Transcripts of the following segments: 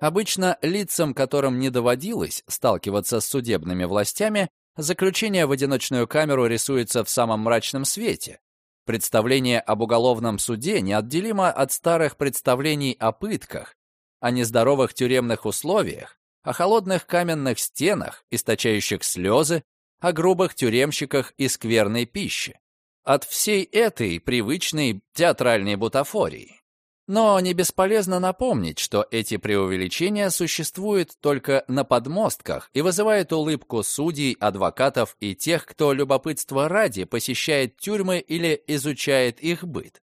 Обычно лицам, которым не доводилось сталкиваться с судебными властями, заключение в одиночную камеру рисуется в самом мрачном свете. Представление об уголовном суде неотделимо от старых представлений о пытках, о нездоровых тюремных условиях, о холодных каменных стенах, источающих слезы, о грубых тюремщиках и скверной пище. От всей этой привычной театральной бутафории. Но не бесполезно напомнить, что эти преувеличения существуют только на подмостках и вызывают улыбку судей, адвокатов и тех, кто любопытство ради посещает тюрьмы или изучает их быт.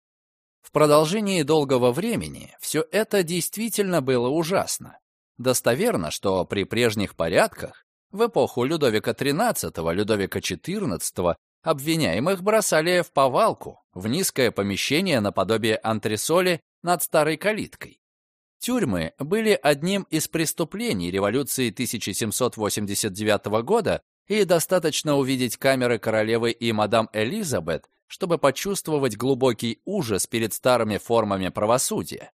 В продолжении долгого времени все это действительно было ужасно. Достоверно, что при прежних порядках, в эпоху Людовика XIII, Людовика XIV, обвиняемых бросали в повалку, в низкое помещение наподобие антресоли над старой калиткой. Тюрьмы были одним из преступлений революции 1789 года, и достаточно увидеть камеры королевы и мадам Элизабет, чтобы почувствовать глубокий ужас перед старыми формами правосудия.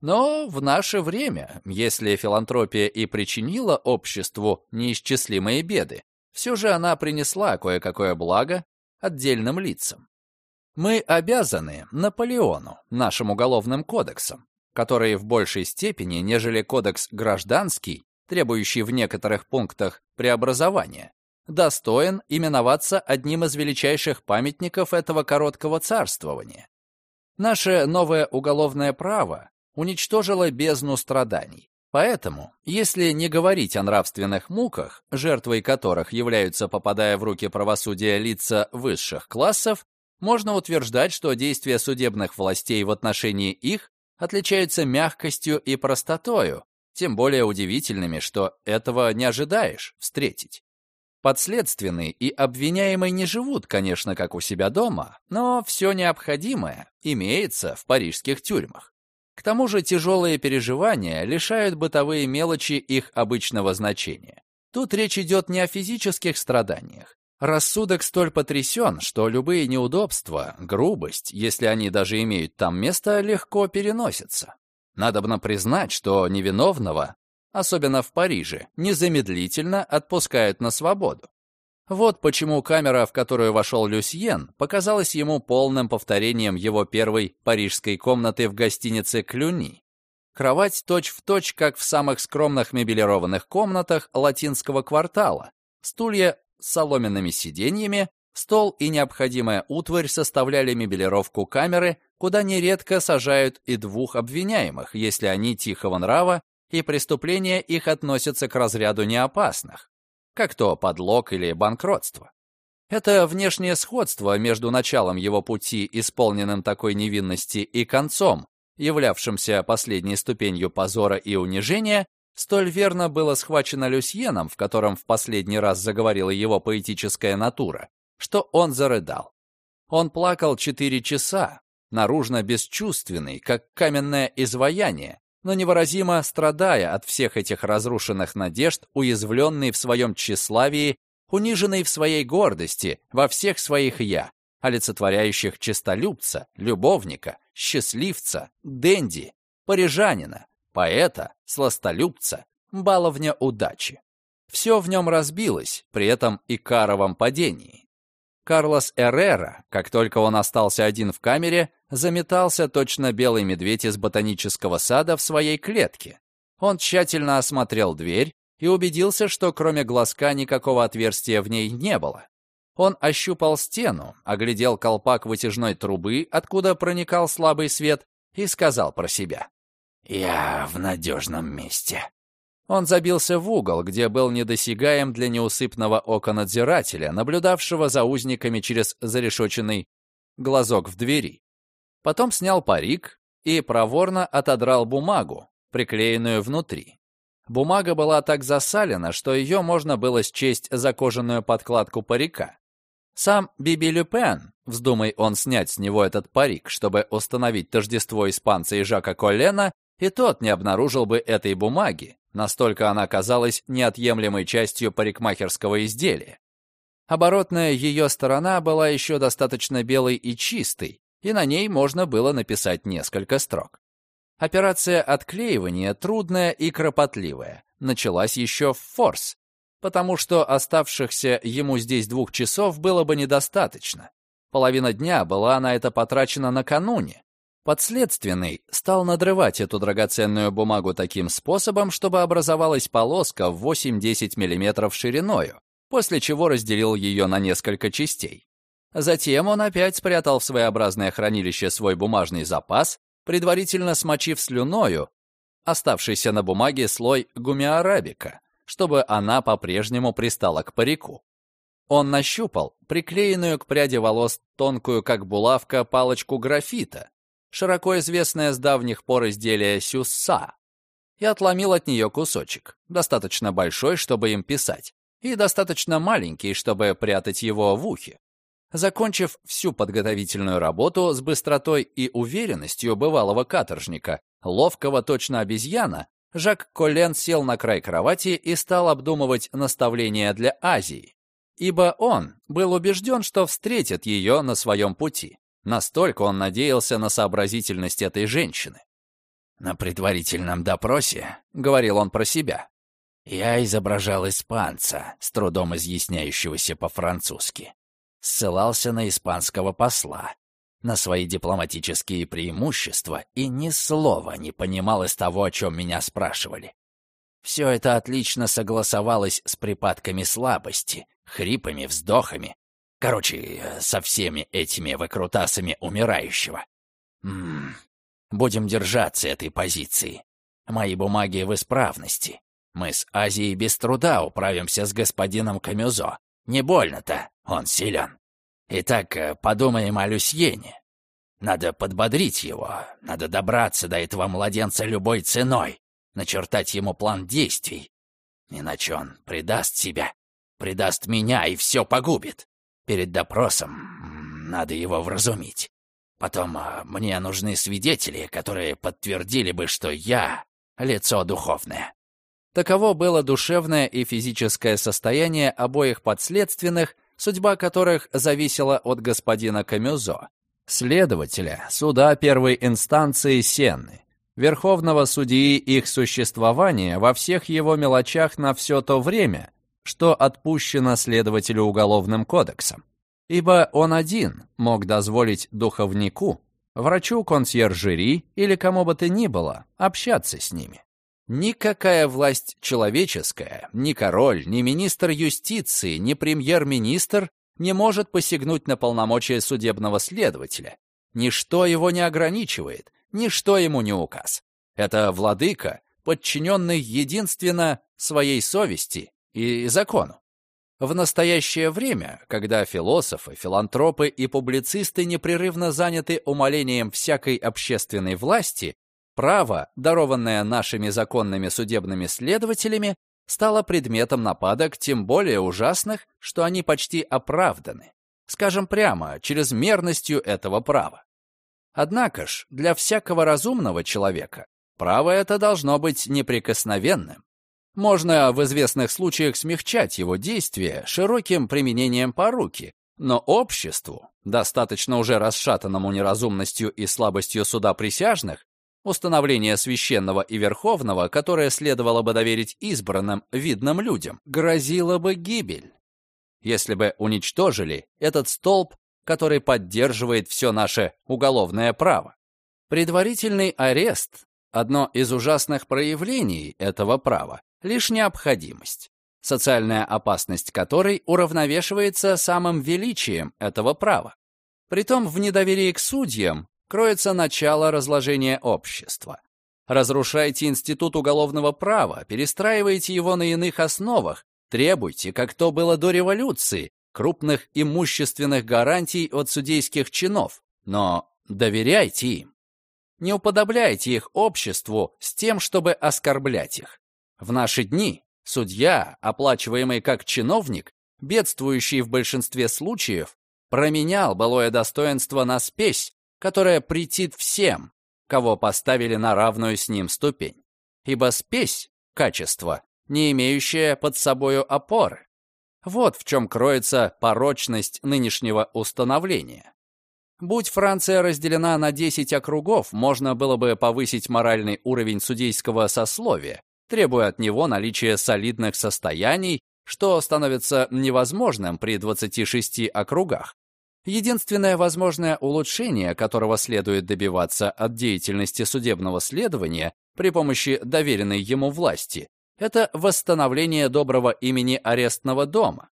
Но в наше время, если филантропия и причинила обществу неисчислимые беды, все же она принесла кое-какое благо отдельным лицам. Мы обязаны Наполеону, нашим уголовным кодексом, который в большей степени, нежели кодекс гражданский, требующий в некоторых пунктах преобразования, достоин именоваться одним из величайших памятников этого короткого царствования. Наше новое уголовное право уничтожило бездну страданий. Поэтому, если не говорить о нравственных муках, жертвой которых являются, попадая в руки правосудия лица высших классов, можно утверждать, что действия судебных властей в отношении их отличаются мягкостью и простотою, тем более удивительными, что этого не ожидаешь встретить. Подследственный и обвиняемый не живут, конечно, как у себя дома, но все необходимое имеется в парижских тюрьмах. К тому же тяжелые переживания лишают бытовые мелочи их обычного значения. Тут речь идет не о физических страданиях, Рассудок столь потрясен, что любые неудобства, грубость, если они даже имеют там место, легко переносятся. Надобно признать, что невиновного, особенно в Париже, незамедлительно отпускают на свободу. Вот почему камера, в которую вошел Люсьен, показалась ему полным повторением его первой парижской комнаты в гостинице «Клюни». Кровать точь-в-точь, точь, как в самых скромных мебелированных комнатах латинского квартала. Стулья соломенными сиденьями, стол и необходимая утварь составляли мебелировку камеры, куда нередко сажают и двух обвиняемых, если они тихого нрава и преступления их относятся к разряду неопасных, как то подлог или банкротство. Это внешнее сходство между началом его пути, исполненным такой невинности, и концом, являвшимся последней ступенью позора и унижения, столь верно было схвачено Люсьеном, в котором в последний раз заговорила его поэтическая натура, что он зарыдал. Он плакал четыре часа, наружно бесчувственный, как каменное изваяние, но невыразимо страдая от всех этих разрушенных надежд, уязвленный в своем тщеславии, униженный в своей гордости, во всех своих «я», олицетворяющих честолюбца, любовника, счастливца, денди, парижанина, поэта, сластолюбца, баловня удачи. Все в нем разбилось, при этом и каровом падении. Карлос Эррера, как только он остался один в камере, заметался точно белый медведь из ботанического сада в своей клетке. Он тщательно осмотрел дверь и убедился, что кроме глазка никакого отверстия в ней не было. Он ощупал стену, оглядел колпак вытяжной трубы, откуда проникал слабый свет, и сказал про себя. «Я в надежном месте». Он забился в угол, где был недосягаем для неусыпного ока надзирателя, наблюдавшего за узниками через зарешоченный глазок в двери. Потом снял парик и проворно отодрал бумагу, приклеенную внутри. Бумага была так засалена, что ее можно было счесть за кожаную подкладку парика. Сам Биби Люпен, вздумай он снять с него этот парик, чтобы установить тождество испанца и Жака Коллена, и тот не обнаружил бы этой бумаги, настолько она казалась неотъемлемой частью парикмахерского изделия. Оборотная ее сторона была еще достаточно белой и чистой, и на ней можно было написать несколько строк. Операция отклеивания трудная и кропотливая. Началась еще в Форс, потому что оставшихся ему здесь двух часов было бы недостаточно. Половина дня была на это потрачена накануне. Подследственный стал надрывать эту драгоценную бумагу таким способом, чтобы образовалась полоска в 8-10 мм шириною, после чего разделил ее на несколько частей. Затем он опять спрятал в своеобразное хранилище свой бумажный запас, предварительно смочив слюною оставшийся на бумаге слой гумиарабика, чтобы она по-прежнему пристала к парику. Он нащупал приклеенную к пряди волос тонкую, как булавка, палочку графита, широко известное с давних пор изделие сюсса, и отломил от нее кусочек, достаточно большой, чтобы им писать, и достаточно маленький, чтобы прятать его в ухе. Закончив всю подготовительную работу с быстротой и уверенностью бывалого каторжника, ловкого точно обезьяна, Жак Коллен сел на край кровати и стал обдумывать наставления для Азии, ибо он был убежден, что встретит ее на своем пути. Настолько он надеялся на сообразительность этой женщины. «На предварительном допросе», — говорил он про себя, — «я изображал испанца, с трудом изъясняющегося по-французски ссылался на испанского посла, на свои дипломатические преимущества и ни слова не понимал из того, о чем меня спрашивали. Все это отлично согласовалось с припадками слабости, хрипами, вздохами. Короче, со всеми этими выкрутасами умирающего. М будем держаться этой позиции. Мои бумаги в исправности. Мы с Азией без труда управимся с господином Камюзо. Не больно-то, он силен. Итак, э, подумаем о Люсьене. Надо подбодрить его, надо добраться до этого младенца любой ценой, начертать ему план действий. Иначе он предаст себя, предаст меня и все погубит. Перед допросом надо его вразумить. Потом э, мне нужны свидетели, которые подтвердили бы, что я — лицо духовное. Таково было душевное и физическое состояние обоих подследственных, судьба которых зависела от господина Камюзо, следователя суда первой инстанции Сенны, верховного судьи их существования во всех его мелочах на все то время, что отпущено следователю уголовным кодексом. Ибо он один мог дозволить духовнику, врачу консьержери или кому бы то ни было общаться с ними. Никакая власть человеческая, ни король, ни министр юстиции, ни премьер-министр не может посягнуть на полномочия судебного следователя. Ничто его не ограничивает, ничто ему не указ. Это владыка, подчиненный единственно своей совести и закону. В настоящее время, когда философы, филантропы и публицисты непрерывно заняты умолением всякой общественной власти, Право, дарованное нашими законными судебными следователями, стало предметом нападок тем более ужасных, что они почти оправданы. Скажем прямо, чрезмерностью этого права. Однако ж, для всякого разумного человека право это должно быть неприкосновенным. Можно в известных случаях смягчать его действия широким применением поруки, но обществу, достаточно уже расшатанному неразумностью и слабостью суда присяжных, Установление священного и верховного, которое следовало бы доверить избранным, видным людям, грозило бы гибель. Если бы уничтожили этот столб, который поддерживает все наше уголовное право. Предварительный арест – одно из ужасных проявлений этого права, лишь необходимость, социальная опасность которой уравновешивается самым величием этого права. Притом в недоверии к судьям кроется начало разложения общества. Разрушайте институт уголовного права, перестраивайте его на иных основах, требуйте, как то было до революции, крупных имущественных гарантий от судейских чинов, но доверяйте им. Не уподобляйте их обществу с тем, чтобы оскорблять их. В наши дни судья, оплачиваемый как чиновник, бедствующий в большинстве случаев, променял былое достоинство на спесь которая претит всем, кого поставили на равную с ним ступень. Ибо спесь — качество, не имеющее под собою опоры. Вот в чем кроется порочность нынешнего установления. Будь Франция разделена на 10 округов, можно было бы повысить моральный уровень судейского сословия, требуя от него наличия солидных состояний, что становится невозможным при 26 округах. Единственное возможное улучшение, которого следует добиваться от деятельности судебного следования при помощи доверенной ему власти, это восстановление доброго имени арестного дома.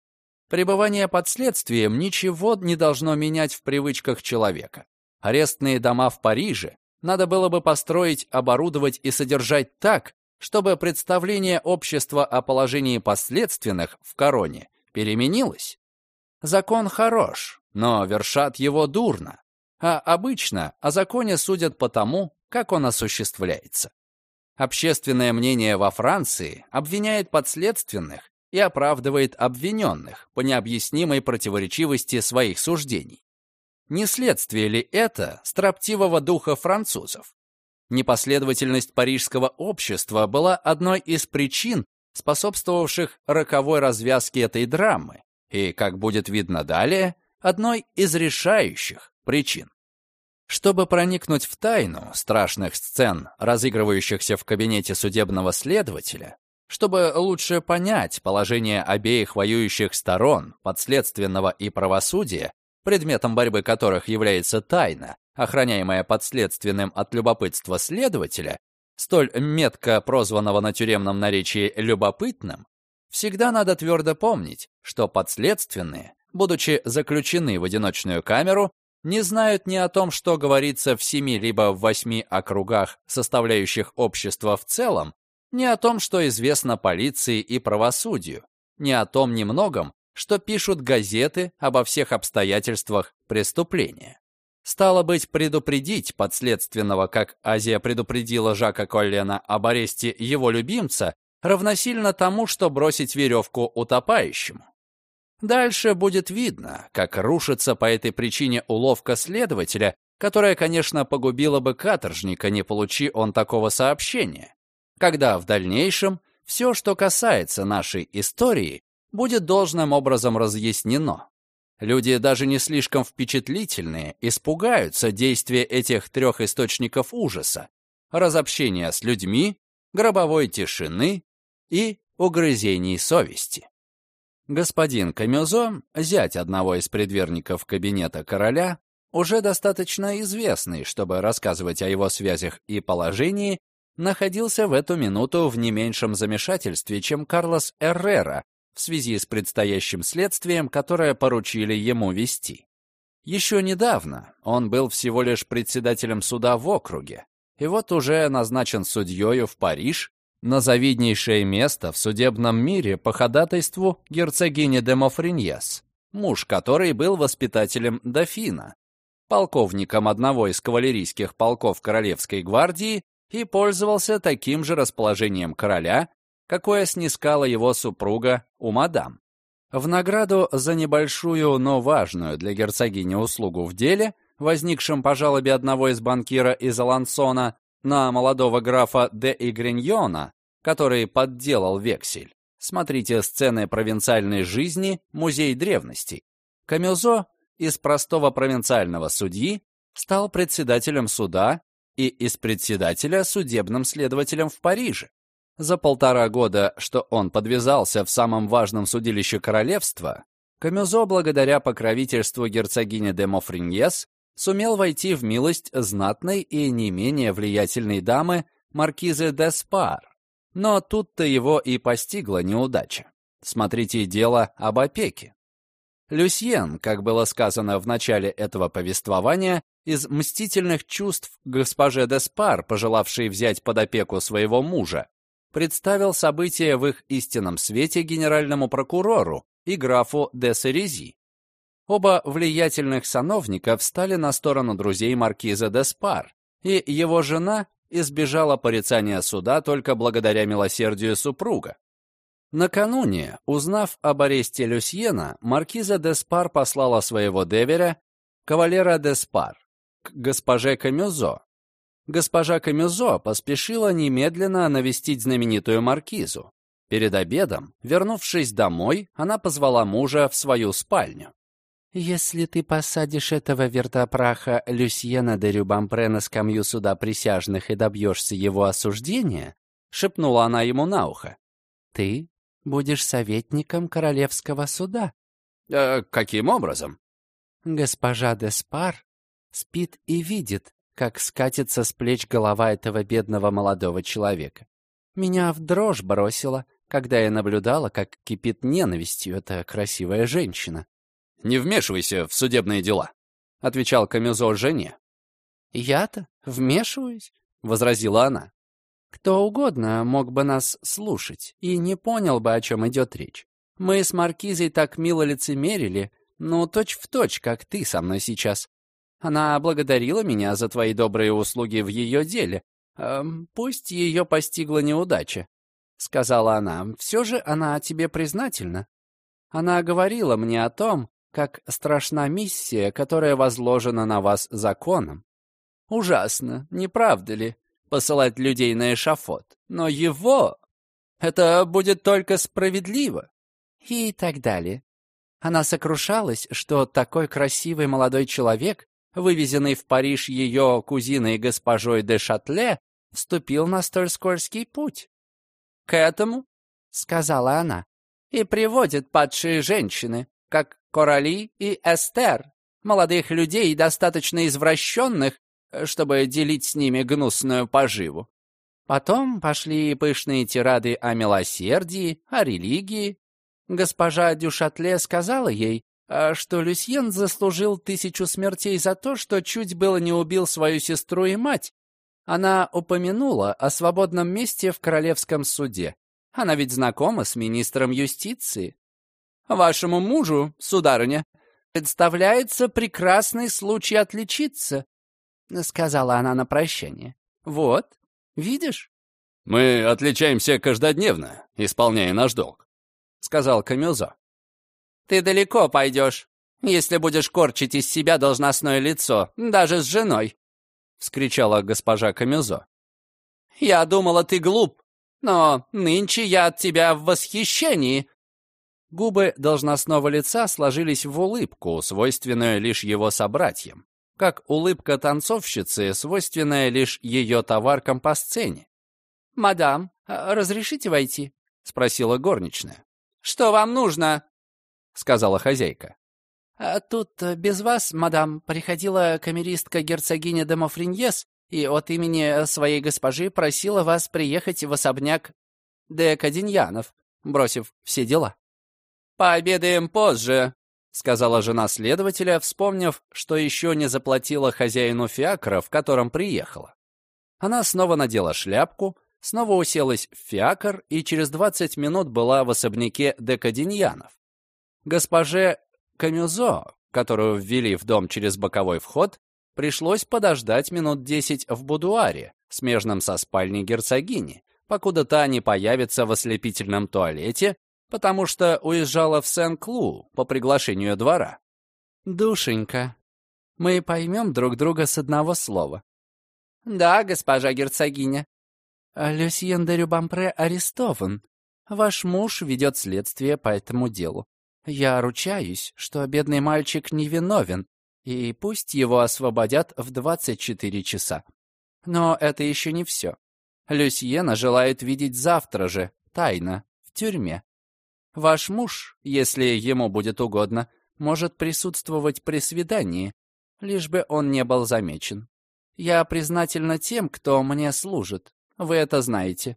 Пребывание под следствием ничего не должно менять в привычках человека. Арестные дома в Париже надо было бы построить, оборудовать и содержать так, чтобы представление общества о положении последственных в короне переменилось. Закон хорош, но вершат его дурно, а обычно о законе судят по тому, как он осуществляется. Общественное мнение во Франции обвиняет подследственных и оправдывает обвиненных по необъяснимой противоречивости своих суждений. Не следствие ли это строптивого духа французов? Непоследовательность парижского общества была одной из причин, способствовавших роковой развязке этой драмы, и, как будет видно далее, одной из решающих причин. Чтобы проникнуть в тайну страшных сцен, разыгрывающихся в кабинете судебного следователя, чтобы лучше понять положение обеих воюющих сторон, подследственного и правосудия, предметом борьбы которых является тайна, охраняемая подследственным от любопытства следователя, столь метко прозванного на тюремном наречии «любопытным», всегда надо твердо помнить, что подследственные будучи заключены в одиночную камеру, не знают ни о том, что говорится в семи либо в восьми округах, составляющих общество в целом, ни о том, что известно полиции и правосудию, ни о том немногом, что пишут газеты обо всех обстоятельствах преступления. Стало быть, предупредить подследственного, как Азия предупредила Жака Коллена об аресте его любимца, равносильно тому, что бросить веревку утопающему. Дальше будет видно, как рушится по этой причине уловка следователя, которая, конечно, погубила бы каторжника, не получи он такого сообщения. Когда в дальнейшем все, что касается нашей истории, будет должным образом разъяснено. Люди, даже не слишком впечатлительные, испугаются действия этих трех источников ужаса – разобщения с людьми, гробовой тишины и угрызений совести. Господин Камюзо, зять одного из предверников кабинета короля, уже достаточно известный, чтобы рассказывать о его связях и положении, находился в эту минуту в не меньшем замешательстве, чем Карлос Эррера в связи с предстоящим следствием, которое поручили ему вести. Еще недавно он был всего лишь председателем суда в округе, и вот уже назначен судьей в Париж на завиднейшее место в судебном мире по ходатайству герцогини де Мофриньес, муж которой был воспитателем дофина, полковником одного из кавалерийских полков Королевской гвардии и пользовался таким же расположением короля, какое снискала его супруга у мадам. В награду за небольшую, но важную для герцогини услугу в деле, возникшем по жалобе одного из банкира из Алансона, на молодого графа де Игриньона, который подделал вексель. Смотрите сцены провинциальной жизни, музей древностей. Камюзо из простого провинциального судьи стал председателем суда и из председателя судебным следователем в Париже. За полтора года, что он подвязался в самом важном судилище королевства, Камюзо, благодаря покровительству герцогини де Мофриньес, сумел войти в милость знатной и не менее влиятельной дамы маркизы де Спар. Но тут-то его и постигла неудача. Смотрите дело об опеке. Люсьен, как было сказано в начале этого повествования, из мстительных чувств госпоже де Спар, пожелавшей взять под опеку своего мужа, представил события в их истинном свете генеральному прокурору и графу де Серези. Оба влиятельных сановника встали на сторону друзей маркиза де Спар, и его жена избежала порицания суда только благодаря милосердию супруга. Накануне, узнав об аресте Люсьена, маркиза де Спар послала своего деверя, кавалера де Спар, к госпоже Камюзо. Госпожа Камюзо поспешила немедленно навестить знаменитую маркизу. Перед обедом, вернувшись домой, она позвала мужа в свою спальню. «Если ты посадишь этого вертопраха Люсьена де Рюбампре на скамью суда присяжных и добьешься его осуждения», — шепнула она ему на ухо, — «ты будешь советником королевского суда». «Э, «Каким образом?» «Госпожа де Спар спит и видит, как скатится с плеч голова этого бедного молодого человека. Меня в дрожь бросило, когда я наблюдала, как кипит ненавистью эта красивая женщина. «Не вмешивайся в судебные дела», — отвечал Камюзо жене. «Я-то вмешиваюсь?» — возразила она. «Кто угодно мог бы нас слушать и не понял бы, о чем идет речь. Мы с Маркизой так мило лицемерили, ну, точь-в-точь, как ты со мной сейчас. Она благодарила меня за твои добрые услуги в ее деле. Эм, пусть ее постигла неудача», — сказала она. «Все же она тебе признательна. Она говорила мне о том, как страшна миссия, которая возложена на вас законом. Ужасно, не правда ли, посылать людей на эшафот? Но его... Это будет только справедливо. И так далее. Она сокрушалась, что такой красивый молодой человек, вывезенный в Париж ее кузиной госпожой де Шатле, вступил на столь скользкий путь. «К этому, — сказала она, — и приводят падшие женщины, как Корали и Эстер, молодых людей, достаточно извращенных, чтобы делить с ними гнусную поживу. Потом пошли пышные тирады о милосердии, о религии. Госпожа Дюшатле сказала ей, а, что Люсьен заслужил тысячу смертей за то, что чуть было не убил свою сестру и мать. Она упомянула о свободном месте в королевском суде. Она ведь знакома с министром юстиции. Вашему мужу, сударыня, представляется прекрасный случай отличиться, — сказала она на прощание. Вот, видишь? Мы отличаемся каждодневно, исполняя наш долг, — сказал Камюзо. Ты далеко пойдешь, если будешь корчить из себя должностное лицо, даже с женой, — вскричала госпожа Камюзо. Я думала, ты глуп, но нынче я от тебя в восхищении. Губы должностного лица сложились в улыбку, свойственную лишь его собратьям, как улыбка танцовщицы, свойственная лишь ее товаркам по сцене. «Мадам, а разрешите войти?» — спросила горничная. «Что вам нужно?» — сказала хозяйка. «А «Тут э, без вас, мадам, приходила камеристка герцогиня де Мофриньес и от имени своей госпожи просила вас приехать в особняк де Каденьянов, бросив все дела». «Пообедаем позже», — сказала жена следователя, вспомнив, что еще не заплатила хозяину фиакра, в котором приехала. Она снова надела шляпку, снова уселась в фиакр и через двадцать минут была в особняке Декаденьянов. Госпоже Камюзо, которую ввели в дом через боковой вход, пришлось подождать минут десять в будуаре, смежном со спальней герцогини, покуда та не появится в ослепительном туалете потому что уезжала в Сен-Клу по приглашению двора. «Душенька, мы поймем друг друга с одного слова». «Да, госпожа герцогиня». «Люсьен де Рюбампре арестован. Ваш муж ведет следствие по этому делу. Я ручаюсь, что бедный мальчик невиновен, и пусть его освободят в 24 часа. Но это еще не все. Люсьена желает видеть завтра же, тайно, в тюрьме. Ваш муж, если ему будет угодно, может присутствовать при свидании, лишь бы он не был замечен. Я признательна тем, кто мне служит. Вы это знаете.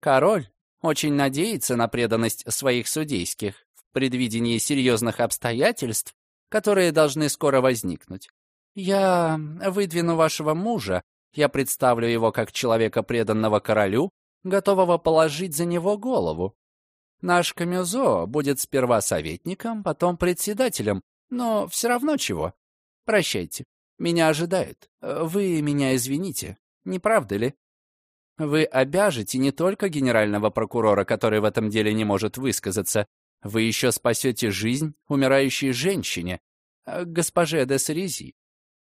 Король очень надеется на преданность своих судейских в предвидении серьезных обстоятельств, которые должны скоро возникнуть. Я выдвину вашего мужа, я представлю его как человека, преданного королю, готового положить за него голову. Наш Камюзо будет сперва советником, потом председателем, но все равно чего. Прощайте, меня ожидают. Вы меня извините, не правда ли? Вы обяжете не только генерального прокурора, который в этом деле не может высказаться, вы еще спасете жизнь умирающей женщине, э, госпоже де Сарези.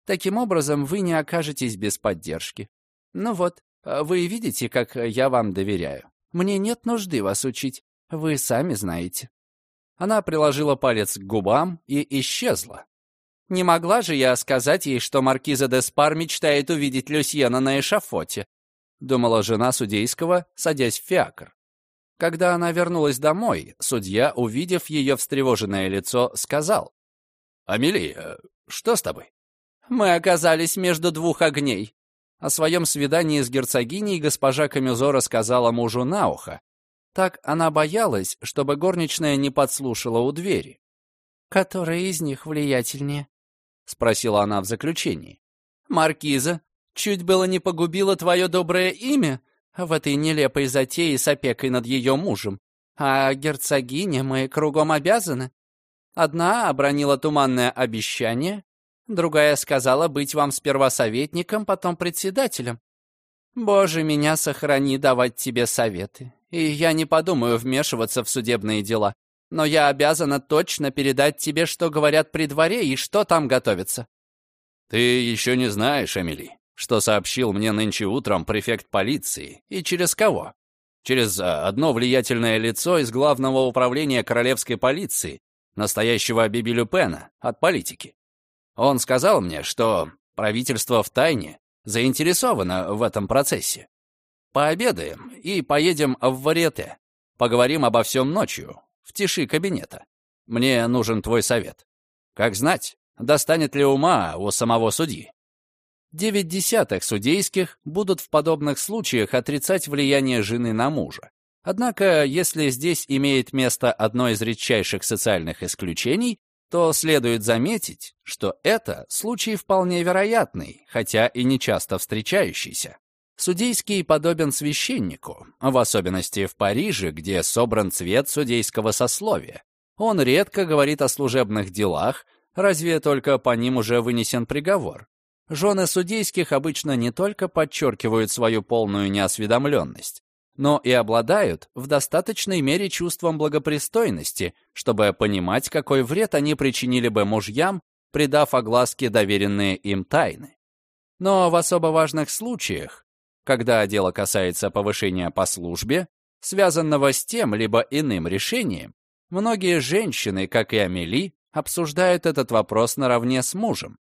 Таким образом, вы не окажетесь без поддержки. Ну вот, вы видите, как я вам доверяю. Мне нет нужды вас учить. Вы сами знаете. Она приложила палец к губам и исчезла. Не могла же я сказать ей, что маркиза де Спар мечтает увидеть Люсьена на эшафоте, думала жена судейского, садясь в фиакр. Когда она вернулась домой, судья, увидев ее встревоженное лицо, сказал. «Амелия, что с тобой?» «Мы оказались между двух огней». О своем свидании с герцогиней госпожа Камюзо рассказала мужу на ухо. Так она боялась, чтобы горничная не подслушала у двери. «Которая из них влиятельнее?» — спросила она в заключении. «Маркиза, чуть было не погубила твое доброе имя в этой нелепой затее с опекой над ее мужем. А герцогине мы кругом обязаны. Одна обронила туманное обещание, другая сказала быть вам сперва советником, потом председателем. Боже, меня сохрани давать тебе советы, и я не подумаю вмешиваться в судебные дела но я обязана точно передать тебе, что говорят при дворе и что там готовится». «Ты еще не знаешь, Эмили, что сообщил мне нынче утром префект полиции и через кого? Через а, одно влиятельное лицо из главного управления королевской полиции, настоящего Биби Люпена, от политики. Он сказал мне, что правительство в тайне заинтересовано в этом процессе. Пообедаем и поедем в Варете. Поговорим обо всем ночью, в тиши кабинета. Мне нужен твой совет. Как знать, достанет ли ума у самого судьи? Девять десятых судейских будут в подобных случаях отрицать влияние жены на мужа. Однако, если здесь имеет место одно из редчайших социальных исключений, то следует заметить, что это случай вполне вероятный, хотя и не часто встречающийся. Судейский подобен священнику, в особенности в Париже, где собран цвет судейского сословия. Он редко говорит о служебных делах, разве только по ним уже вынесен приговор. Жены судейских обычно не только подчеркивают свою полную неосведомленность, но и обладают в достаточной мере чувством благопристойности, чтобы понимать, какой вред они причинили бы мужьям, придав огласке доверенные им тайны. Но в особо важных случаях когда дело касается повышения по службе, связанного с тем либо иным решением, многие женщины, как и Амели, обсуждают этот вопрос наравне с мужем.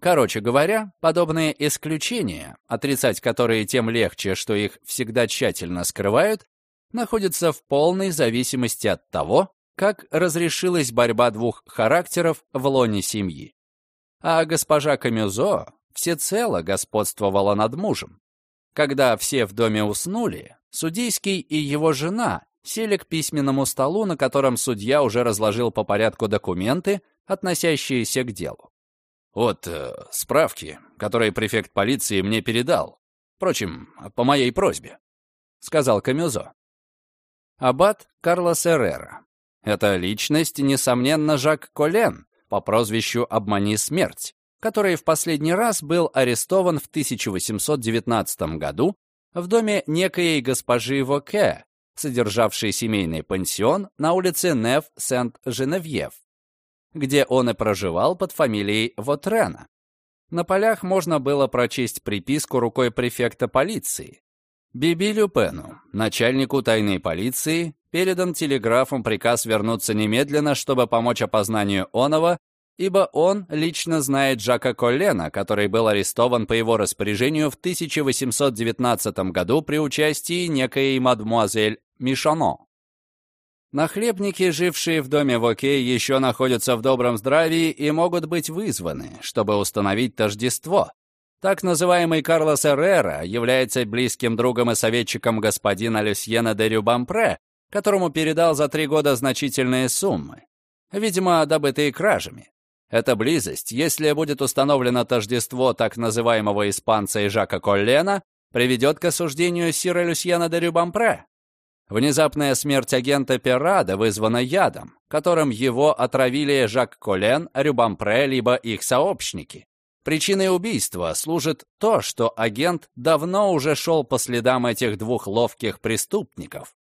Короче говоря, подобные исключения, отрицать которые тем легче, что их всегда тщательно скрывают, находятся в полной зависимости от того, как разрешилась борьба двух характеров в лоне семьи. А госпожа Камюзо всецело господствовала над мужем. Когда все в доме уснули, судейский и его жена сели к письменному столу, на котором судья уже разложил по порядку документы, относящиеся к делу. «Вот э, справки, которые префект полиции мне передал. Впрочем, по моей просьбе», — сказал Камюзо. Аббат Карлос Эррера. Это личность, несомненно, Жак Колен по прозвищу «Обмани смерть», который в последний раз был арестован в 1819 году в доме некоей госпожи Воке, содержавшей семейный пансион на улице Неф-Сент-Женевьев, где он и проживал под фамилией Вотрена. На полях можно было прочесть приписку рукой префекта полиции. Биби Люпену, начальнику тайной полиции, передан телеграфом приказ вернуться немедленно, чтобы помочь опознанию Онова ибо он лично знает Жака Коллена, который был арестован по его распоряжению в 1819 году при участии некой мадмуазель Мишано. Нахлебники, жившие в доме Воке, еще находятся в добром здравии и могут быть вызваны, чтобы установить тождество. Так называемый Карлос Эррера является близким другом и советчиком господина Люсьена де Рюбампре, которому передал за три года значительные суммы, видимо, добытые кражами. Эта близость, если будет установлено тождество так называемого испанца и Жака Коллена, приведет к осуждению Сира Люсьена де Рюбампре. Внезапная смерть агента Перрада вызвана ядом, которым его отравили Жак Колен, Рюбампре, либо их сообщники. Причиной убийства служит то, что агент давно уже шел по следам этих двух ловких преступников.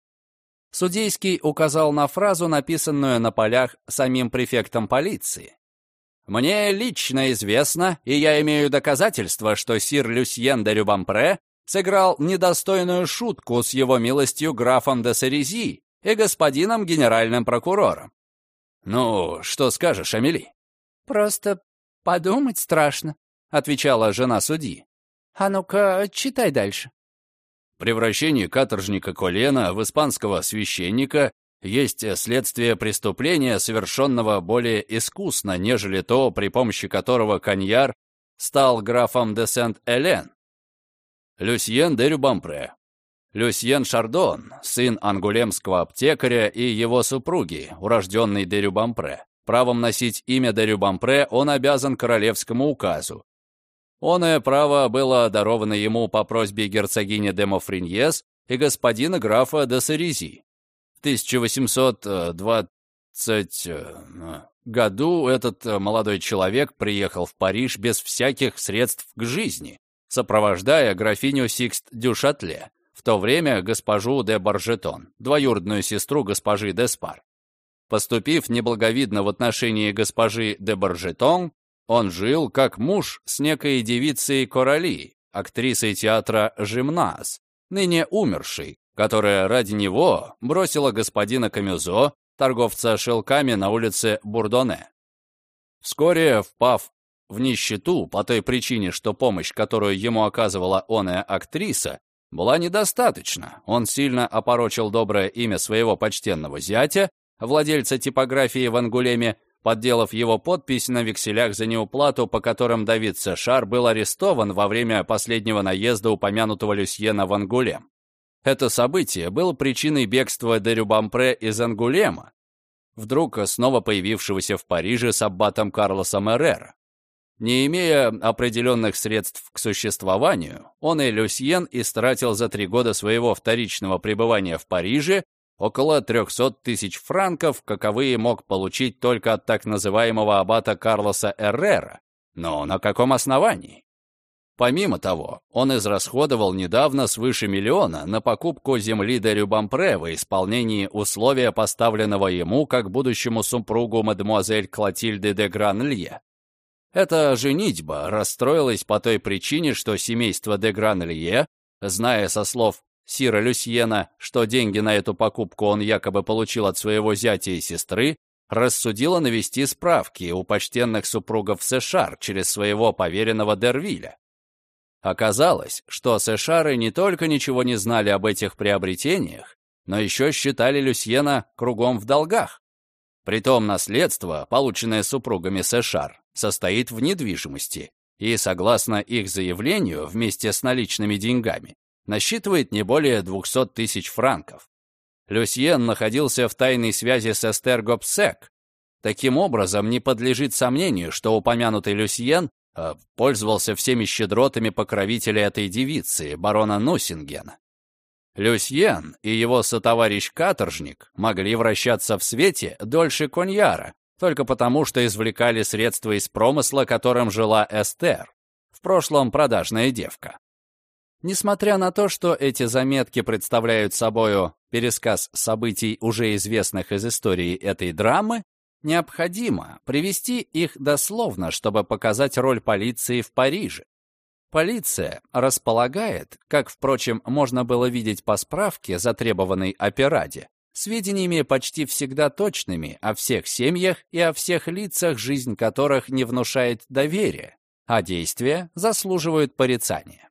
Судейский указал на фразу, написанную на полях самим префектом полиции. Мне лично известно, и я имею доказательства, что сир Люсьен де Рюбампре сыграл недостойную шутку с его милостью графом де Сарези и господином генеральным прокурором. «Ну, что скажешь, Амели?» «Просто подумать страшно», — отвечала жена судьи. «А ну-ка, читай дальше». Превращение каторжника Колена в испанского священника есть следствие преступления, совершенного более искусно, нежели то, при помощи которого Каньяр стал графом де Сент-Элен. Люсьен де Рюбампре. Люсьен Шардон, сын ангулемского аптекаря и его супруги, урожденный де Рюбампре. Правом носить имя де Рюбампре он обязан королевскому указу. Оное право было даровано ему по просьбе герцогини де Мофриньес и господина графа де Сарези. В 1820 э, году этот э, молодой человек приехал в Париж без всяких средств к жизни, сопровождая графиню Сикст Дюшатле, в то время госпожу де Баржетон, двоюродную сестру госпожи д'Эспар. Поступив неблаговидно в отношении госпожи де Баржетон, он жил как муж с некой девицей Корали, актрисой театра «Жимназ», ныне умершей, которая ради него бросила господина Камюзо, торговца шелками на улице Бурдоне. Вскоре, впав в нищету по той причине, что помощь, которую ему оказывала оная актриса, была недостаточна, он сильно опорочил доброе имя своего почтенного зятя, владельца типографии в Ангулеме, подделав его подпись на векселях за неуплату, по которым Давид Сешар был арестован во время последнего наезда упомянутого Люсьена в Ангулем. Это событие было причиной бегства де Рюбампре из Ангулема, вдруг снова появившегося в Париже с аббатом Карлосом Эррера. Не имея определенных средств к существованию, он и Люсьен истратил за три года своего вторичного пребывания в Париже около 300 тысяч франков, каковые мог получить только от так называемого аббата Карлоса Эррера. Но на каком основании? Помимо того, он израсходовал недавно свыше миллиона на покупку земли де Рюбампре в исполнении условия, поставленного ему как будущему супругу мадемуазель Клотильды де Гранлье. Эта женитьба расстроилась по той причине, что семейство де Гранлье, зная со слов Сира Люсьена, что деньги на эту покупку он якобы получил от своего зятя и сестры, рассудило навести справки у почтенных супругов Сэшар через своего поверенного Дервиля. Оказалось, что Сэшары не только ничего не знали об этих приобретениях, но еще считали Люсьена кругом в долгах. Притом наследство, полученное супругами Сэшар, состоит в недвижимости и, согласно их заявлению, вместе с наличными деньгами, насчитывает не более 200 тысяч франков. Люсьен находился в тайной связи с Эстер Гобсек. Таким образом, не подлежит сомнению, что упомянутый Люсьен пользовался всеми щедротами покровителя этой девицы, барона Нусингена. Люсьен и его сотоварищ-каторжник могли вращаться в свете дольше коньяра, только потому, что извлекали средства из промысла, которым жила Эстер, в прошлом продажная девка. Несмотря на то, что эти заметки представляют собою пересказ событий, уже известных из истории этой драмы, Необходимо привести их дословно, чтобы показать роль полиции в Париже. Полиция располагает, как, впрочем, можно было видеть по справке, затребованной о пираде, сведениями почти всегда точными о всех семьях и о всех лицах, жизнь которых не внушает доверия, а действия заслуживают порицания.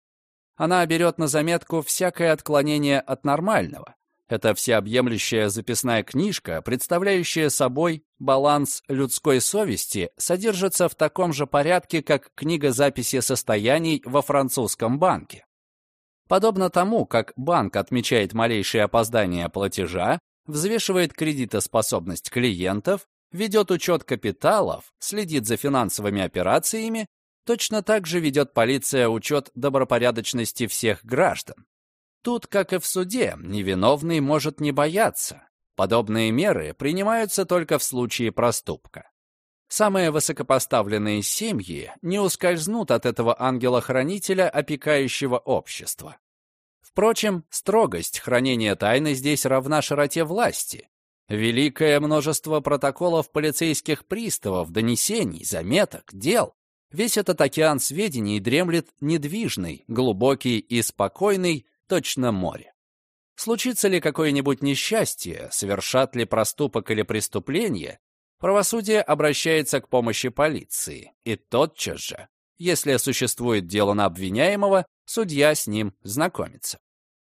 Она берет на заметку всякое отклонение от нормального, это всеобъемлющая записная книжка, представляющая собой баланс людской совести, содержится в таком же порядке, как книга записи состояний во французском банке. Подобно тому, как банк отмечает малейшее опоздание платежа, взвешивает кредитоспособность клиентов, ведет учет капиталов, следит за финансовыми операциями, точно так же ведет полиция учет добропорядочности всех граждан. Тут, как и в суде, невиновный может не бояться. Подобные меры принимаются только в случае проступка. Самые высокопоставленные семьи не ускользнут от этого ангела-хранителя, опекающего общество. Впрочем, строгость хранения тайны здесь равна широте власти. Великое множество протоколов полицейских приставов, донесений, заметок, дел. Весь этот океан сведений дремлет недвижный, глубокий и спокойный, точно море. Случится ли какое-нибудь несчастье, совершат ли проступок или преступление, Правосудие обращается к помощи полиции, и тотчас же, если существует дело на обвиняемого, судья с ним знакомится.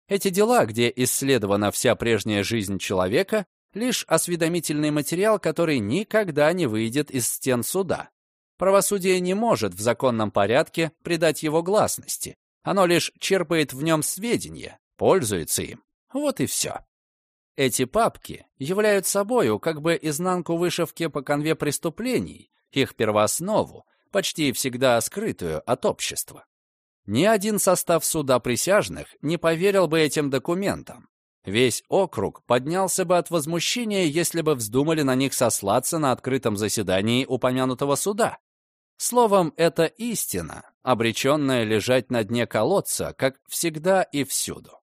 Эти дела, где исследована вся прежняя жизнь человека, лишь осведомительный материал, который никогда не выйдет из стен суда. Правосудие не может в законном порядке придать его гласности. Оно лишь черпает в нем сведения, пользуется им. Вот и все. Эти папки являют собою как бы изнанку вышивки по конве преступлений, их первооснову, почти всегда скрытую от общества. Ни один состав суда присяжных не поверил бы этим документам. Весь округ поднялся бы от возмущения, если бы вздумали на них сослаться на открытом заседании упомянутого суда. Словом, это истина, обреченная лежать на дне колодца, как всегда и всюду.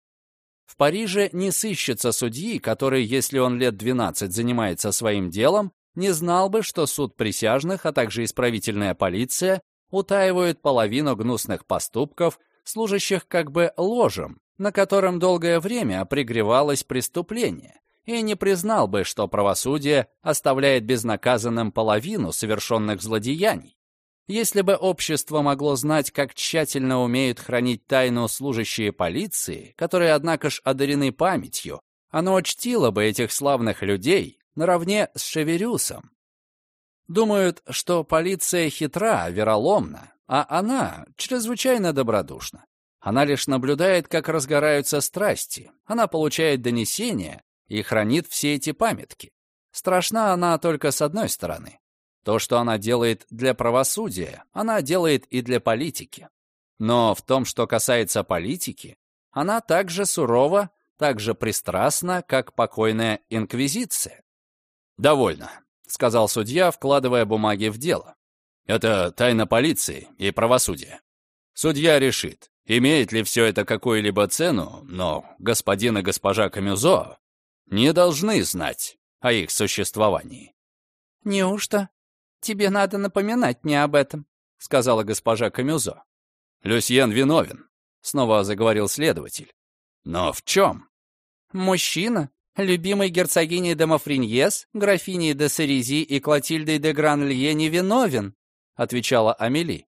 В Париже не сыщется судьи, который, если он лет 12 занимается своим делом, не знал бы, что суд присяжных, а также исправительная полиция утаивают половину гнусных поступков, служащих как бы ложем, на котором долгое время пригревалось преступление, и не признал бы, что правосудие оставляет безнаказанным половину совершенных злодеяний. Если бы общество могло знать, как тщательно умеют хранить тайну служащие полиции, которые, однако ж, одарены памятью, оно чтило бы этих славных людей наравне с Шеверюсом. Думают, что полиция хитра, вероломна, а она чрезвычайно добродушна. Она лишь наблюдает, как разгораются страсти. Она получает донесения и хранит все эти памятки. Страшна она только с одной стороны. То, что она делает для правосудия, она делает и для политики. Но в том, что касается политики, она так же сурова, так же пристрастна, как покойная инквизиция. «Довольно», — сказал судья, вкладывая бумаги в дело. «Это тайна полиции и правосудия. Судья решит, имеет ли все это какую-либо цену, но господин и госпожа Камюзо не должны знать о их существовании». «Неужто тебе надо напоминать мне об этом?» — сказала госпожа Камюзо. «Люсьен виновен», — снова заговорил следователь. «Но в чем?» «Мужчина, любимой герцогиней де Мафриньес, графиней де Сарези и Клотильдой де Гранлье не виновен», — отвечала Амели.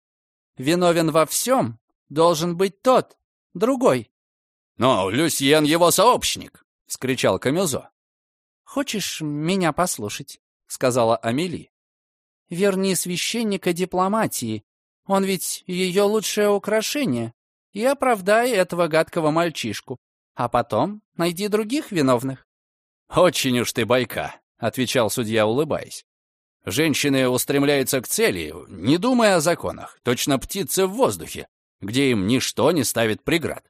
«Виновен во всем должен быть тот, другой». «Но Люсьен его сообщник», — вскричал Камюзо. «Хочешь меня послушать?» — сказала Амели. «Верни священника дипломатии. Он ведь ее лучшее украшение. И оправдай этого гадкого мальчишку. А потом найди других виновных. «Очень уж ты байка», — отвечал судья, улыбаясь. «Женщины устремляются к цели, не думая о законах, точно птицы в воздухе, где им ничто не ставит преград».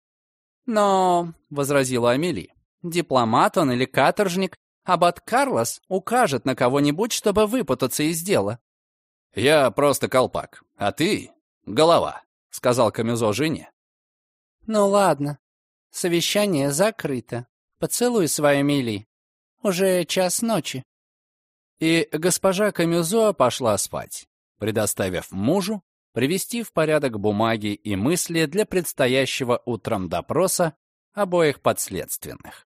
«Но», — возразила Амели, — «дипломат он или каторжник, аббат Карлос укажет на кого-нибудь, чтобы выпутаться из дела». «Я просто колпак, а ты — голова», — сказал Камюзо жене. «Ну ладно, совещание закрыто. Поцелуй свою Мили». Уже час ночи». И госпожа Камюзо пошла спать, предоставив мужу привести в порядок бумаги и мысли для предстоящего утром допроса обоих подследственных.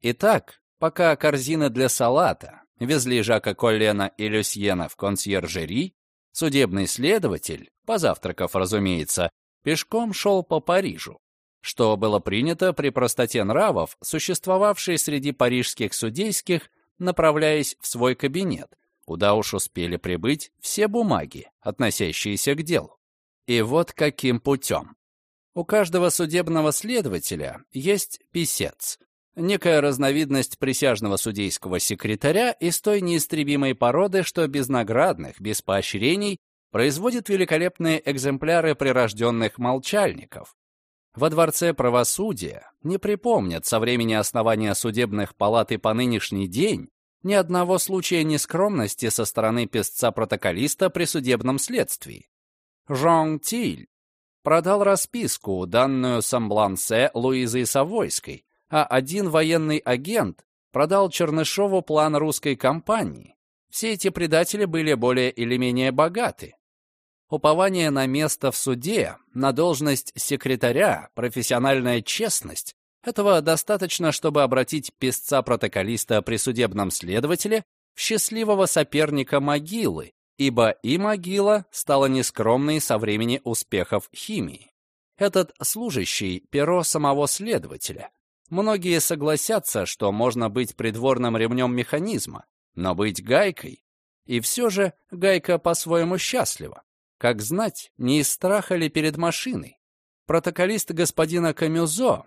Итак, пока корзины для салата везли Жака Коллена и Люсьена в консьержери, судебный следователь, позавтракав, разумеется, пешком шел по Парижу, что было принято при простоте нравов, существовавшей среди парижских судейских, направляясь в свой кабинет, куда уж успели прибыть все бумаги, относящиеся к делу. И вот каким путем. У каждого судебного следователя есть писец, некая разновидность присяжного судейского секретаря из той неистребимой породы, что без наградных, без поощрений производит великолепные экземпляры прирожденных молчальников, во Дворце правосудия не припомнят со времени основания судебных палат и по нынешний день ни одного случая нескромности со стороны песца-протоколиста при судебном следствии. Жон Тиль продал расписку, данную Самблансе Луизой Савойской, а один военный агент продал Чернышову план русской кампании. Все эти предатели были более или менее богаты, Упование на место в суде, на должность секретаря, профессиональная честность — этого достаточно, чтобы обратить писца-протоколиста при судебном следователе в счастливого соперника могилы, ибо и могила стала нескромной со времени успехов химии. Этот служащий — перо самого следователя. Многие согласятся, что можно быть придворным ремнем механизма, но быть гайкой. И все же гайка по-своему счастлива. Как знать, не из страха ли перед машиной? Протоколист господина Камюзо,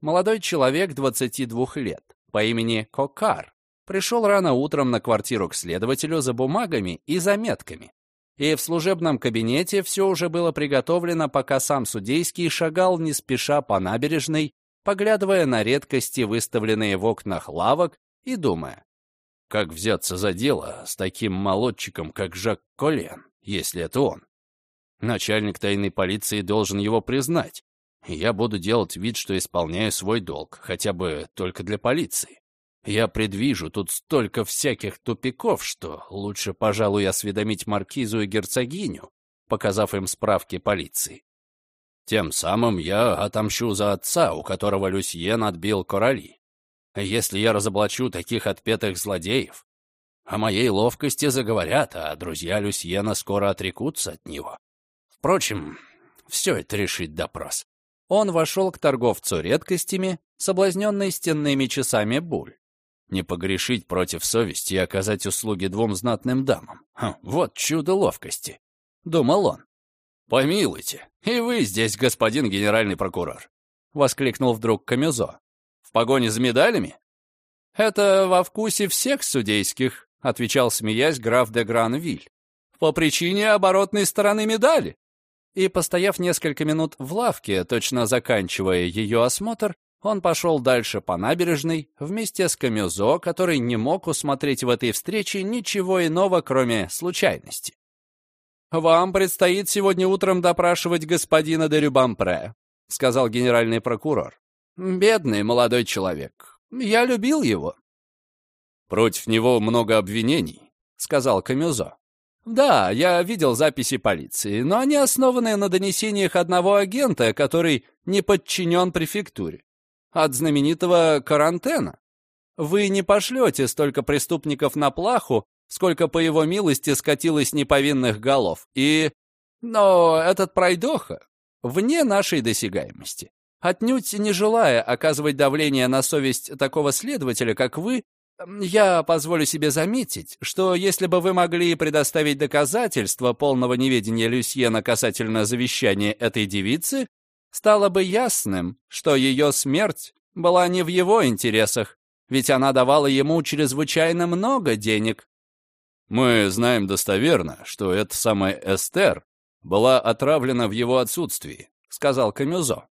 молодой человек 22 лет, по имени Кокар, пришел рано утром на квартиру к следователю за бумагами и заметками. И в служебном кабинете все уже было приготовлено, пока сам судейский шагал не спеша по набережной, поглядывая на редкости, выставленные в окнах лавок, и думая, как взяться за дело с таким молодчиком, как Жак Колен, если это он. Начальник тайной полиции должен его признать, и я буду делать вид, что исполняю свой долг, хотя бы только для полиции. Я предвижу тут столько всяких тупиков, что лучше, пожалуй, осведомить маркизу и герцогиню, показав им справки полиции. Тем самым я отомщу за отца, у которого Люсьен отбил короли. Если я разоблачу таких отпетых злодеев, о моей ловкости заговорят, а друзья Люсьена скоро отрекутся от него. Впрочем, все это решит допрос. Он вошел к торговцу редкостями, соблазненной стенными часами Буль не погрешить против совести и оказать услуги двум знатным дамам. Хм, вот чудо ловкости, — думал он. «Помилуйте, и вы здесь, господин генеральный прокурор!» — воскликнул вдруг Камюзо. «В погоне за медалями?» «Это во вкусе всех судейских», — отвечал, смеясь, граф де Гранвиль. «По причине оборотной стороны медали». И, постояв несколько минут в лавке, точно заканчивая ее осмотр, он пошел дальше по набережной вместе с Камюзо, который не мог усмотреть в этой встрече ничего иного, кроме случайности. «Вам предстоит сегодня утром допрашивать господина де Рюбампре», — сказал генеральный прокурор. «Бедный молодой человек. Я любил его». «Против него много обвинений», — сказал Камюзо. «Да, я видел записи полиции, но они основаны на донесениях одного агента, который не подчинен префектуре от знаменитого карантена. Вы не пошлете столько преступников на плаху, сколько по его милости скатилось неповинных голов. И... Но этот пройдоха вне нашей досягаемости. Отнюдь не желая оказывать давление на совесть такого следователя, как вы, я позволю себе заметить, что если бы вы могли предоставить доказательства полного неведения Люсьена касательно завещания этой девицы, стало бы ясным, что ее смерть была не в его интересах, ведь она давала ему чрезвычайно много денег. Мы знаем достоверно, что эта самая Эстер была отравлена в его отсутствии, сказал Камюзо.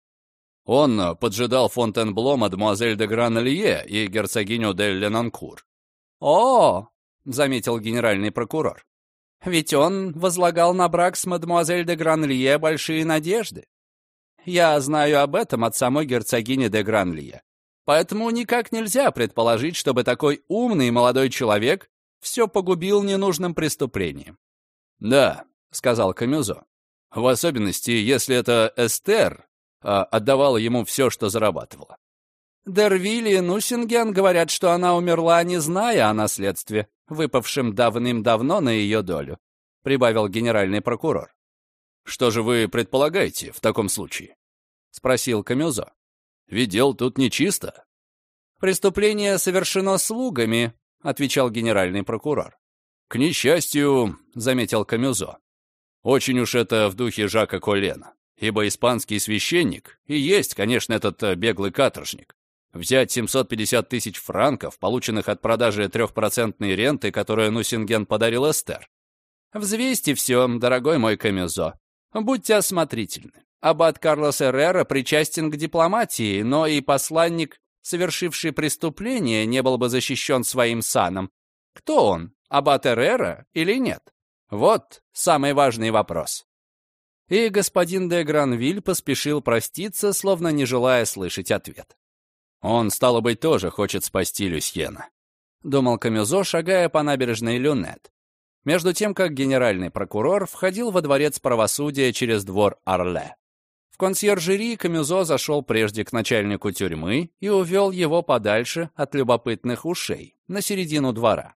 Он поджидал Фонтенбло, мадемуазель де Гранелье и герцогиню де Ленанкур. «О!» — заметил генеральный прокурор. «Ведь он возлагал на брак с мадемуазель де Гранелье большие надежды. Я знаю об этом от самой герцогини де Гранлия. Поэтому никак нельзя предположить, чтобы такой умный молодой человек все погубил ненужным преступлением. «Да», — сказал Камюзо, — «в особенности, если это Эстер а, отдавала ему все, что зарабатывала». Дервилли и Нусинген говорят, что она умерла, не зная о наследстве, выпавшем давным-давно на ее долю», — прибавил генеральный прокурор. «Что же вы предполагаете в таком случае?» — спросил Камюзо. «Видел тут нечисто». «Преступление совершено слугами», — отвечал генеральный прокурор. «К несчастью», — заметил Камюзо, — «очень уж это в духе Жака Колена, ибо испанский священник и есть, конечно, этот э, беглый каторжник. Взять 750 тысяч франков, полученных от продажи трехпроцентной ренты, которую Нусинген подарил Эстер. Взвесьте все, дорогой мой Камюзо. Будьте осмотрительны. Аббат Карлос Эррера причастен к дипломатии, но и посланник, совершивший преступление, не был бы защищен своим саном. Кто он, Аббат Эррера или нет? Вот самый важный вопрос. И господин де Гранвиль поспешил проститься, словно не желая слышать ответ. Он, стало быть, тоже хочет спасти Люсьена. Думал Камюзо, шагая по набережной Люнет между тем как генеральный прокурор входил во дворец правосудия через двор Орле. В консьержерии Камюзо зашел прежде к начальнику тюрьмы и увел его подальше от любопытных ушей, на середину двора.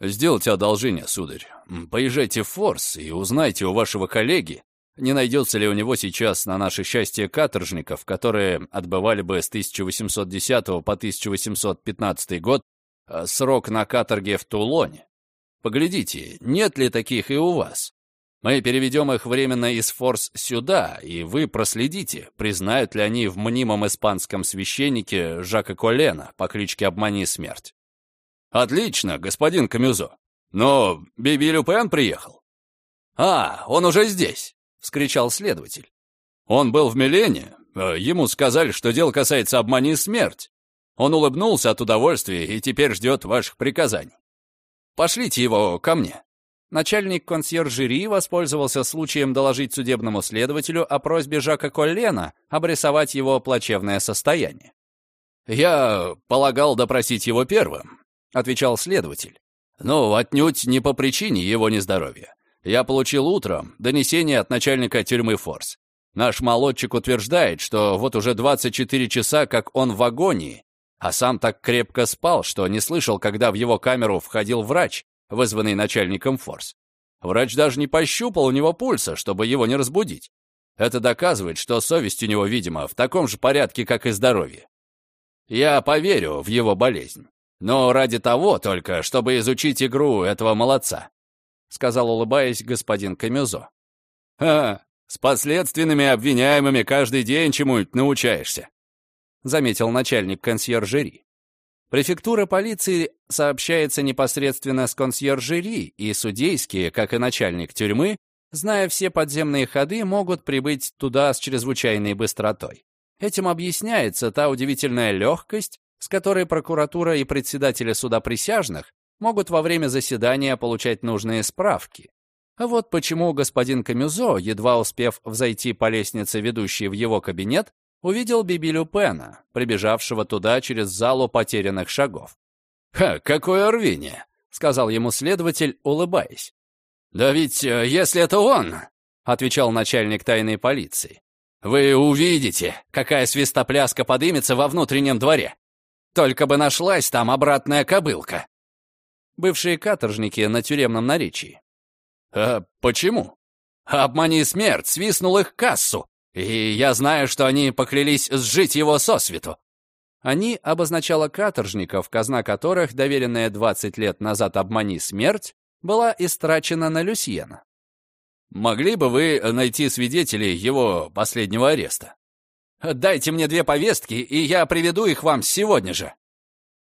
«Сделайте одолжение, сударь. Поезжайте в Форс и узнайте у вашего коллеги, не найдется ли у него сейчас на наше счастье каторжников, которые отбывали бы с 1810 по 1815 год э, срок на каторге в Тулоне. Поглядите, нет ли таких и у вас? Мы переведем их временно из Форс сюда, и вы проследите, признают ли они в мнимом испанском священнике Жака Колена по кличке Обмани Смерть. Отлично, господин Камюзо. Но Биби Люпен приехал. А, он уже здесь, вскричал следователь. Он был в Милене. Э, ему сказали, что дело касается Обмани Смерть. Он улыбнулся от удовольствия и теперь ждет ваших приказаний. Пошлите его ко мне. Начальник консьержери воспользовался случаем доложить судебному следователю о просьбе Жака Коллена обрисовать его плачевное состояние. «Я полагал допросить его первым», — отвечал следователь. «Но отнюдь не по причине его нездоровья. Я получил утром донесение от начальника тюрьмы Форс. Наш молодчик утверждает, что вот уже 24 часа, как он в агонии, а сам так крепко спал, что не слышал, когда в его камеру входил врач, вызванный начальником Форс. Врач даже не пощупал у него пульса, чтобы его не разбудить. Это доказывает, что совесть у него, видимо, в таком же порядке, как и здоровье. Я поверю в его болезнь. Но ради того только, чтобы изучить игру этого молодца», — сказал, улыбаясь, господин Камюзо. «Ха, с последственными обвиняемыми каждый день чему-нибудь научаешься», — заметил начальник консьержери. Префектура полиции сообщается непосредственно с консьержери, и судейские, как и начальник тюрьмы, зная все подземные ходы, могут прибыть туда с чрезвычайной быстротой. Этим объясняется та удивительная легкость, с которой прокуратура и председатели суда присяжных могут во время заседания получать нужные справки. А вот почему господин Камюзо, едва успев взойти по лестнице, ведущей в его кабинет, увидел Биби Люпена, прибежавшего туда через залу потерянных шагов. «Ха, какое рвение!» — сказал ему следователь, улыбаясь. «Да ведь э, если это он!» — отвечал начальник тайной полиции. «Вы увидите, какая свистопляска подымется во внутреннем дворе. Только бы нашлась там обратная кобылка». Бывшие каторжники на тюремном наречии. «А почему?» «Обмани смерть, свистнул их кассу, и я знаю, что они поклялись сжить его сосвету». Они обозначало каторжников, казна которых, доверенная 20 лет назад обмани смерть, была истрачена на Люсьена. «Могли бы вы найти свидетелей его последнего ареста?» «Дайте мне две повестки, и я приведу их вам сегодня же».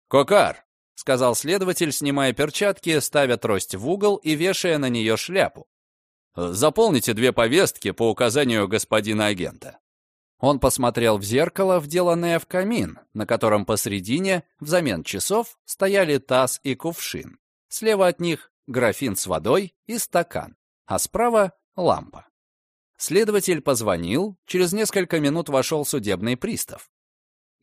«Кокар», — сказал следователь, снимая перчатки, ставя трость в угол и вешая на нее шляпу. Заполните две повестки по указанию господина агента». Он посмотрел в зеркало, вделанное в камин, на котором посредине, взамен часов, стояли таз и кувшин. Слева от них графин с водой и стакан, а справа — лампа. Следователь позвонил, через несколько минут вошел судебный пристав.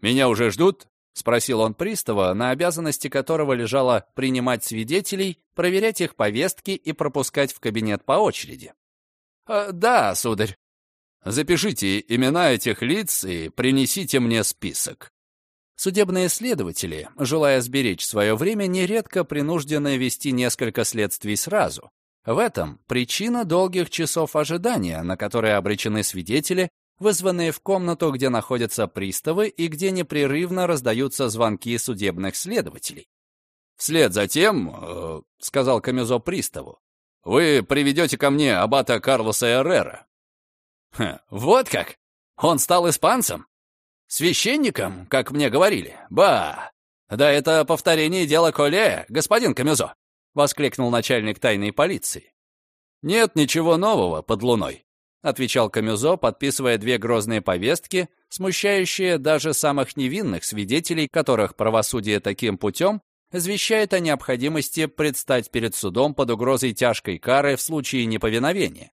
«Меня уже ждут?» — спросил он пристава, на обязанности которого лежало принимать свидетелей, проверять их повестки и пропускать в кабинет по очереди. «Э, «Да, сударь». «Запишите имена этих лиц и принесите мне список». Судебные следователи, желая сберечь свое время, нередко принуждены вести несколько следствий сразу. В этом причина долгих часов ожидания, на которые обречены свидетели, вызванные в комнату, где находятся приставы и где непрерывно раздаются звонки судебных следователей. «Вслед за тем, э, — сказал Камюзо приставу, — вы приведете ко мне аббата Карлоса Эррера». «Вот как? Он стал испанцем? Священником, как мне говорили? Ба! Да это повторение дела Коле, господин Камюзо!» — воскликнул начальник тайной полиции. «Нет ничего нового под луной отвечал Камюзо, подписывая две грозные повестки, смущающие даже самых невинных свидетелей, которых правосудие таким путем извещает о необходимости предстать перед судом под угрозой тяжкой кары в случае неповиновения.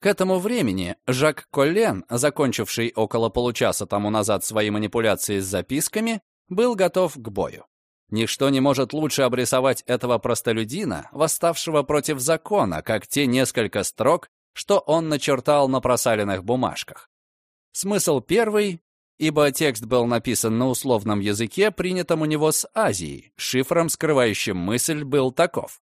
К этому времени Жак Коллен, закончивший около получаса тому назад свои манипуляции с записками, был готов к бою. Ничто не может лучше обрисовать этого простолюдина, восставшего против закона, как те несколько строк, что он начертал на просаленных бумажках. Смысл первый ибо текст был написан на условном языке, принятом у него с Азии. Шифром, скрывающим мысль, был таков.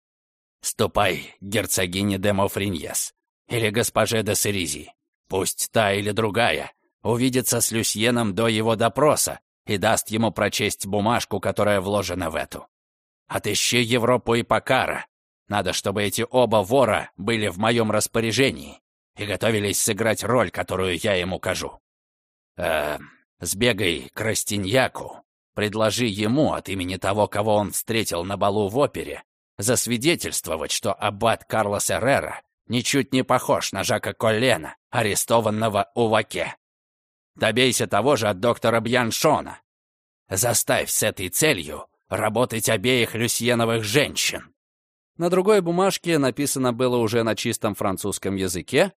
«Ступай, герцогине де Мофриньес, или госпоже де Серизи, пусть та или другая, увидится с Люсьеном до его допроса и даст ему прочесть бумажку, которая вложена в эту. Отыщи Европу и Покара. Надо, чтобы эти оба вора были в моем распоряжении и готовились сыграть роль, которую я им укажу. Э, сбегай к Растиньяку, предложи ему от имени того, кого он встретил на балу в опере, засвидетельствовать, что аббат Карлос Эррера ничуть не похож на Жака Коллена, арестованного у Ваке. Добейся того же от доктора Бьяншона. Заставь с этой целью работать обеих люсьеновых женщин. На другой бумажке написано было уже на чистом французском языке.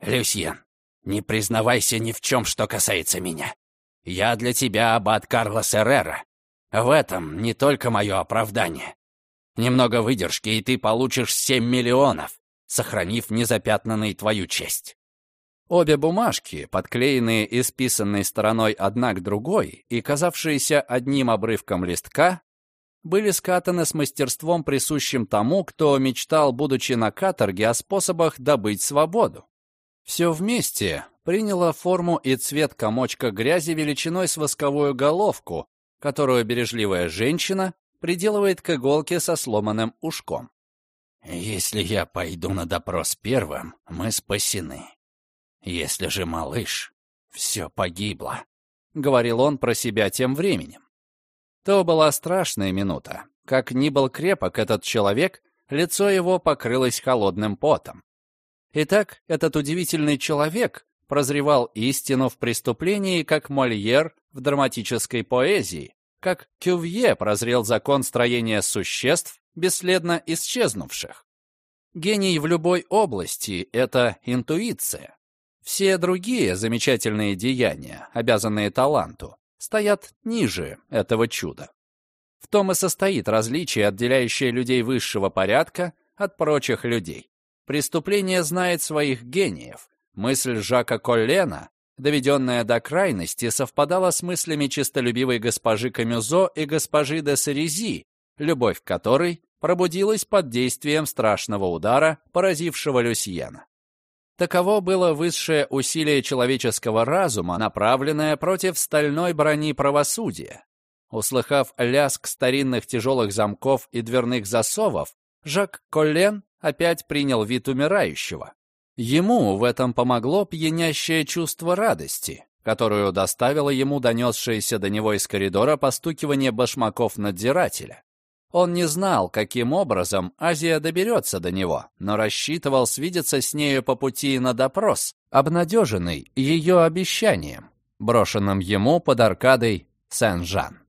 «Люсьен, не признавайся ни в чем, что касается меня. Я для тебя аббат Карлос Эррера. В этом не только мое оправдание. Немного выдержки, и ты получишь семь миллионов, сохранив незапятнанной твою честь. Обе бумажки, подклеенные и списанные стороной одна к другой и казавшиеся одним обрывком листка, были скатаны с мастерством, присущим тому, кто мечтал, будучи на каторге, о способах добыть свободу. Все вместе приняло форму и цвет комочка грязи величиной с восковую головку, которую бережливая женщина приделывает к иголке со сломанным ушком. «Если я пойду на допрос первым, мы спасены», «Если же, малыш, все погибло», — говорил он про себя тем временем. То была страшная минута. Как ни был крепок этот человек, лицо его покрылось холодным потом. Итак, этот удивительный человек прозревал истину в преступлении, как Мольер в драматической поэзии, как Кювье прозрел закон строения существ, бесследно исчезнувших. Гений в любой области — это интуиция. Все другие замечательные деяния, обязанные таланту, стоят ниже этого чуда. В том и состоит различие, отделяющее людей высшего порядка от прочих людей. Преступление знает своих гениев. Мысль Жака Коллена, доведенная до крайности, совпадала с мыслями честолюбивой госпожи Камюзо и госпожи де Сарези, любовь которой пробудилась под действием страшного удара, поразившего Люсьена. Таково было высшее усилие человеческого разума, направленное против стальной брони правосудия. Услыхав лязг старинных тяжелых замков и дверных засовов, Жак Коллен опять принял вид умирающего. Ему в этом помогло пьянящее чувство радости, которую доставило ему донесшееся до него из коридора постукивание башмаков надзирателя. Он не знал, каким образом Азия доберется до него, но рассчитывал свидеться с нею по пути на допрос, обнадеженный ее обещанием, брошенным ему под аркадой Сен-Жан.